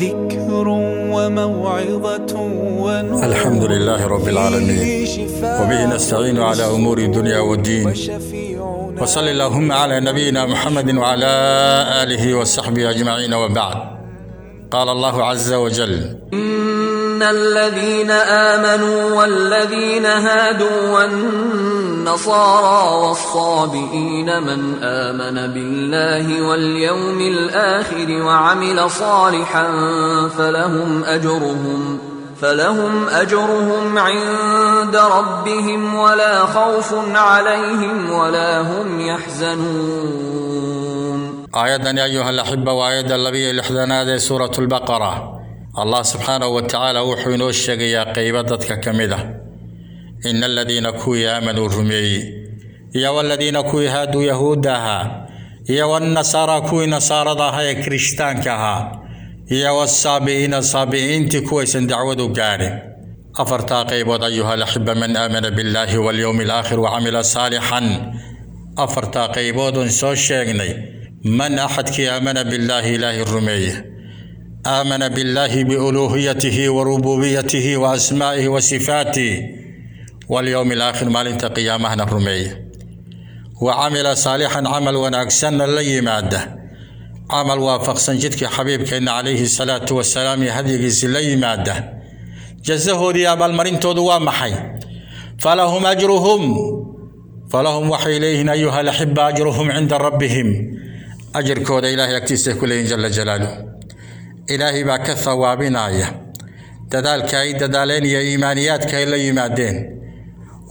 ذكر وموعظة ونور. الحمد لله رب العالمين. وبه نستعين على أمور الدنيا والدين. وصل اللهم على نبينا محمد وعلى آله وصحبه أجمعين وبعد. قال الله عز وجل إن الذين آمنوا والذين هادوا والنصارى والصابئين من آمن بالله واليوم الآخر وعمل صالحا فلهم أجرهم فلهم أجرهم عند ربهم ولا خوف عليهم ولا هم يحزنون آيادني أيها الأحبة وآياد اللبية لحدنا سورة البقرة. الله سبحانه وتعالى وحي نوشك يا قيبتك كمدة إن الذين كوي آمنوا الرمي. يا والذين كوي هادوا يهودها يا والنصارى كوي نصارى ضاها كريشتان كها. يا والصابئين الصابئين تكويس دعوة قارن أفرتا قيبود أيها الأحبة من آمن بالله واليوم الآخر وعمل صالحا. أفرتا قيبود سو شيغني من أحد كي آمن بالله إله الرمية آمن بالله بألوهيته وربوبيته وأسمائه وصفاته واليوم الآخر مالنت قيامة الرمية وعمل صالحا عمل ونأكسن لي مادة. عمل وافق سنجدك حبيبك إن عليه الصلاة والسلام هديك لي مادة. جزه أبا المرين تودوا محي فلهم أجرهم. فلهم وحي إليهن أيها الأحبة أجرهم عند ربهم. أجر إلهي أكتسه كلهم جل جلاله إلهي باك ثوابين آية. ددال كاي ددالين يا إيمانيات كاي لا يمادين.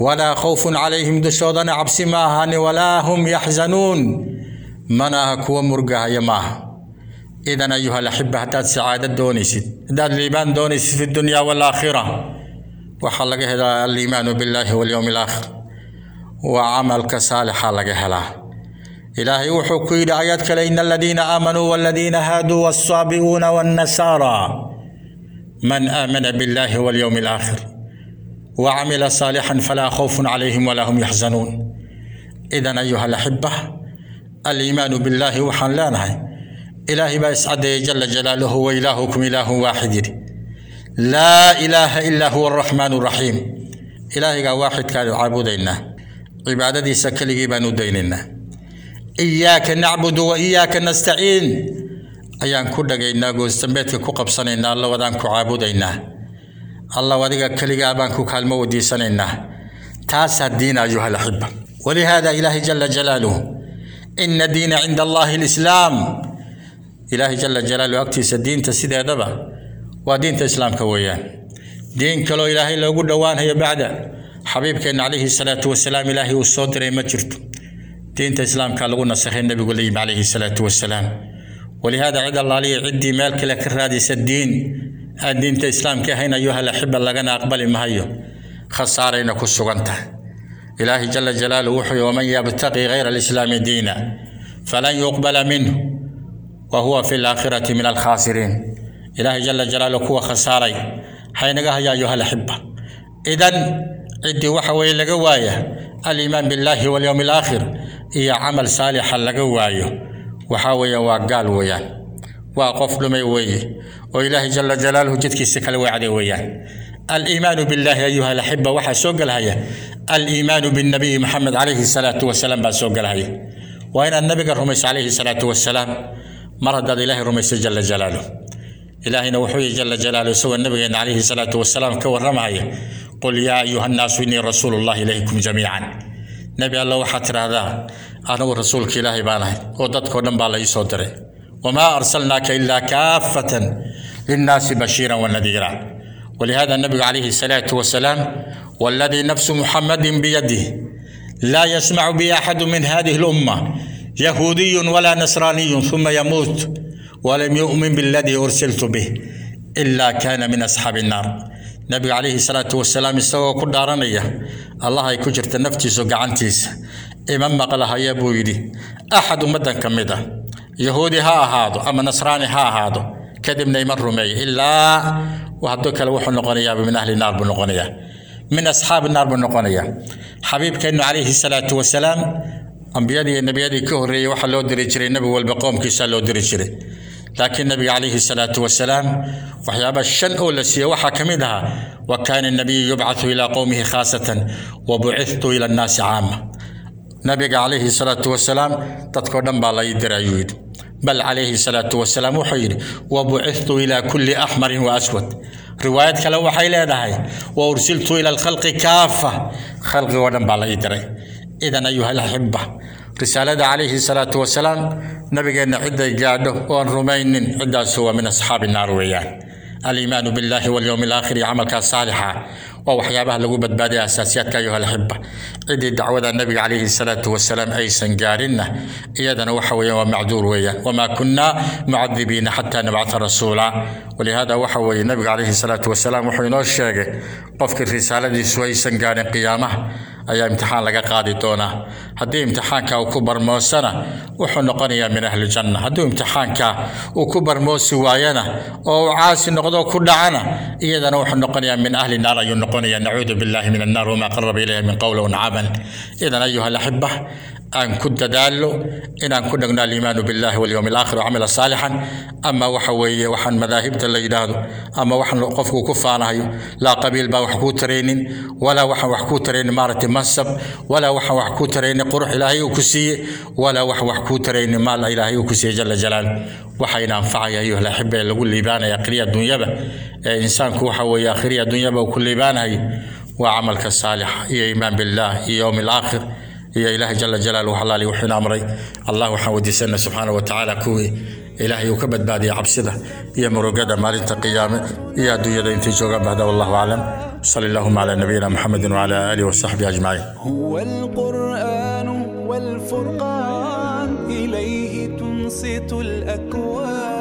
ولا خوف عليهم دشودنا عبس ماهان ولا هم يحزنون. مناها كوا مرقها يماها إذا أيها الأحبة حتى سعادة دونيسد داد الإيمان دونيسد في الدنيا والآخرة. وحلق هذا الإيمان بالله واليوم الآخر. وعملك صالح إلهي وحكي إلى آيات إن الذين آمنوا والذين هادوا والصابئون والنصارى من آمن بالله واليوم الآخر وعمل صالحا فلا خوف عليهم ولا هم يحزنون. إذا أيها الأحبة الإيمان بالله وحن لا نهي. إلهي بيسعد جل جلاله وإلهكم إله واحد. لا إله إلا هو الرحمن الرحيم. إلهي واحد كان عابدنا عبادتي سكلي بانو ديننا نعبد وإياك نستعين. أيان كدغينا غوستمبيتك ku qabsanayna alla wadaan ku caabudaynaa alla wadiga kaliga baan ku kaalmo wadiisanaynaa taas diin ayuha alahibba ولهذا إلهي جل جلاله إن الدين عند الله الإسلام. إلهي جل جلاله أكتس الدين تسيد دبا ودين الإسلام كويان دين كلو إلهي لو قد دوان هي بعد. حبيبك إن عليه الصلاة والسلام إلهي والصدر ما جرت دين الإسلام لغونا سخي النبي قل عليه الصلاة والسلام. ولهذا عد الله لي عدي مالك لك الرادس الدين الدين الإسلام كهين أيها الأحبة لغنا أقبل مهيو خسارين كسوغنته إلهي جل جلاله وحي ومن يبتغي غير الإسلام دينا فلن يقبل منه. وهو في الآخرة من الخاسرين. إلهي جل جلاله هو خساري حينها يا أيها الأحبة إذن عدي وحوي الإيمان بالله واليوم الآخر. هي عمل صالح لقوايه وحاوي وقال ويان وقف لمي وي وإلهي جل جلاله جدك سكال وعدي ويان الإيمان بالله أيها الأحبة وحا سوق الهية الإيمان بالنبي محمد عليه الصلاة والسلام بعد سوق الهية وإن النبي الرميس عليه الصلاة والسلام. مرد إله الرميس جل جلاله. إلهنا وحوي جل جلاله سوى النبي عليه الصلاة والسلام كورمها قل يا أيها الناس إني رسول الله إليكم جميعا. نبي الله وحتر هذا أنا ورسولك إلهي بانه ودتك ونبا الله يسودره وما أرسلناك إلا كافة للناس بشيرا ونذيرا. ولهذا النبي عليه الصلاة والسلام والذي نفس محمد بيده لا يسمع بي أحد من هذه الأمة. يهودي ولا نصراني ثم يموت. ولم يؤمن بالذي أرسلت به إلا كان من أصحاب النار. نبي عليه الصلاة والسلام استوى كل دارانية الله يكجرت نفتي سقعنتيس إمام مقلها يبو يدي أحد مدن كمده يهودي ها هذا أما نصراني ها هذا كدبنا يمر مي إلا وهدوك الوحو نقنيا من أهل النار بنقنيا من أصحاب النار بنقنيا حبيب كأنه عليه الصلاة والسلام أنبيادي النبيادي كهري وحا لو دري جري نبي والبقوم كيسا لو دري جري لكن النبي عليه الصلاة والسلام وحيا بشن أولا سيوحا كمدها وكان النبي يبعث إلى قومه خاصة وبعثت إلى الناس عامة. نبي عليه الصلاة والسلام تذكر دنبا الله يدر أيويد بل عليه الصلاة والسلام وحير وبعثت إلى كل أحمر وأسود. رواية كلا وحي لا دهي وأرسلت إلى الخلق كافة. خلق ودنبا الله يدر إذن أيها الأحبة risaalada calayhi salaatu wasalaam nabigeenna ciday gaadho oon rumaynin ciddaasu waa min asxaabi naar weeyaan aliimaanu billahi walyowmi alaakhir iyo camalkaa saalixa waa waxyaabaha lagu badbaadaya asaasiyaadka ayuha alaxiba ciddii dacwada nabiga calayhi salaatu wasalaam aysan gaarinna iyadana waxa weeyaan waa macduur weeyaan wamaa kunna mucadibiina xataa nabcata rasuula walihada waxa weeye nabiga calayhi salaatu wasalaam wuxuu inoo sheegay qofkii risaaladiisu aysan gaarin qiyaamaha ayaa imtixaan laga qaadi doonaa haddii imtixaanka uu ku barmoosana wuxuu noqonayaa min ahli janna hadduu imtixaanka uu ku barmoosi waayana oo uu caasi noqdo ku dhacana iyadana wuxuu noqonayaa min ahli naar ayuu اعطوني أن اعوذ بالله من النار وما قرب اليه من قول عمل اذا أيها الأحبة aan ku dadaallo inaan ku dhegno aliimaanu billahi walyowmi alaakhir wacamila saalixan ama waxa weeye waxaan madaahibta la yidhaahdo ama waxaan qofku ku faanahayo laa qabiil baa wax kuu taraynin walaa waxaan wax kuu taraynin maaragtay mansab walaa waxaan wax kuu taraynin qurux ilaahay uu ku siiye walaa wax wax kuu taraynin maal ilaahay uu ku siiye jala jalaalu waxayna anfacaya ayuha alaxiba ee lagu liibaanaya akhriya adduunyaba ee insaanku waxa weeye akhriya adduunyaba uu ku liibaanayo waa camalka saalixa iyo iimaan billah iyo yowmi alaakhir iyo ilaahay jala jalaaluhu xalaali wuxuuna amray allah waxaan weydiisana subxaana wa tacaala kuwii ilaahay uu ka badbaadiyay cabsida iyo murugada maalinta qiyaame iyo adduunyada intay joogaan bahda wallahu aclam sali allahuma calaa nabiyina muxamedin wacala aalihi wasaxbihi ajmaciin هو القرآن والفرقان إليه تنصت الأكوان